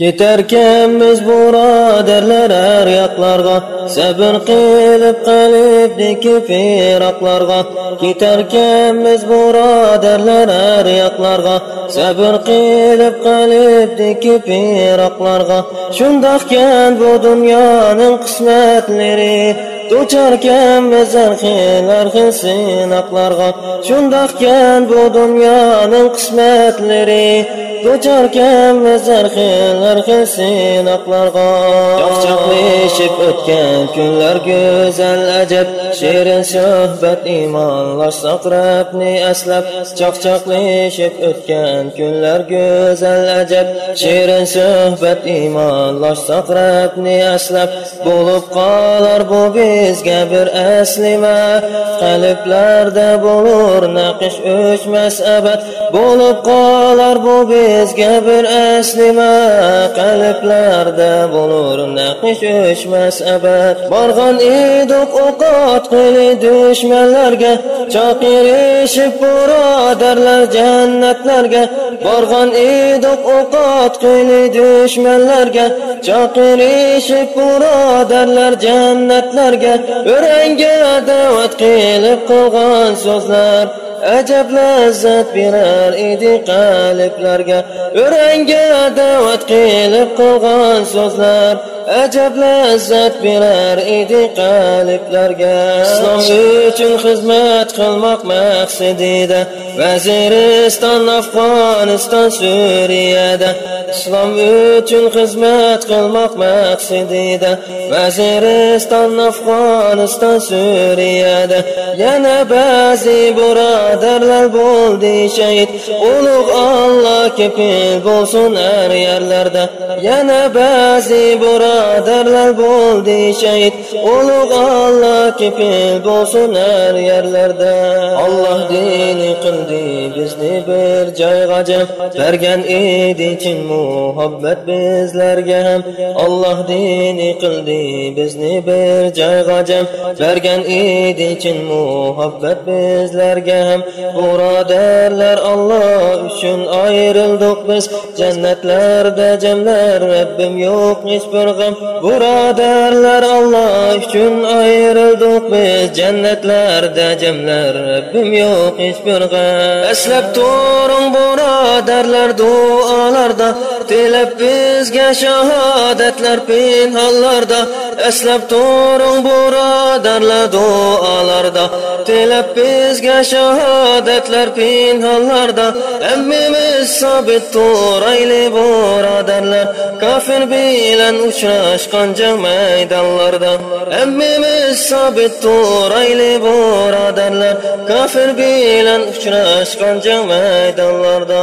Ketarkanmiz birodarlar ar yoqlarga sabr qilib qalib dikib yiroqlarga ketarkanmiz birodarlar ar yoqlarga sabr qilib qalib dikib yiroqlarga shundoqkan bu dunyoning qismatlari Duçarkənmiz hər xil, hər xil sınaqlarga Şundaqkən bu dünyanın qismətləri ko'charkanmiz har xil har xil sinoqlarga chaqchaqlashib o'tgan kunlar go'zal ajab. Shirin suhbat iymonlar saqrabni aslab. Chaqchaqlashib o'tgan kunlar go'zal ajab. Shirin suhbat iymonlar saqrabni aslab. Bo'lib qolar bu bizga bir aslima. Qalblarda bo'lur naqish o'chmas abad. Bo'lib qolar bu biz bizga bir aslima Qalblarda bo'lur naqish o'chmas abad. Borg'on edik o'qot qili dushmanlarga Chaqirishib birodarlar jannatlarga. Borg'on edik o'qot qili dushmanlarga Chaqirishib birodarlar jannatlarga. O'ranga da'vat qilib qilgan so'zlar Ajab lazzat berar edi qalblarga. O'ranga da'vat qilib qilgan so'zlar. Ajab lazzat berar edi qalblarga. Islom uchun xizmat qilmoq maqsadida. Vaziriston, Afg'oniston, Suriyada. Islom uchun xizmat qilmoq maqsadida. Vaziriston, Afg'oniston, Suriyada. Yana ba'zi birodarlar bo'ldi shahid Ulug' Alloh kepil bo'lsin har yerlarda Yana ba'zi birodarlar bo'ldi shahid Ulug' Alloh kepil bo'lsin har yerlarda Alloh dini qildi bizni bir joyga jam Bergan edi chin muhabbat bizlarga ham Alloh dini qildi bizni bir joyga jam Bergan edi chin muhabbat bizlarga ham Birodarlar Alloh uchun ayrildik biz. Jannatlarda jamlar Rabbim yo'q hech bir g'am Birodarlar Alloh uchun ayrildik biz. Jannatlarda jamlar Rabbim yo'q hech bir g'am Aslab turing birodarlar duolarda Tilab bizga shahodatlar pinhollarda Aslab turing birodarlar duolarda Tilab bizga shahodatlar pinhollarda Hammamiz sobit turayli birodarlar Kafir bilan uchrashgan jang maydonlarda Hammamiz sobit turayli birodarlar Kafir bilan uchrashgan jang maydonlarda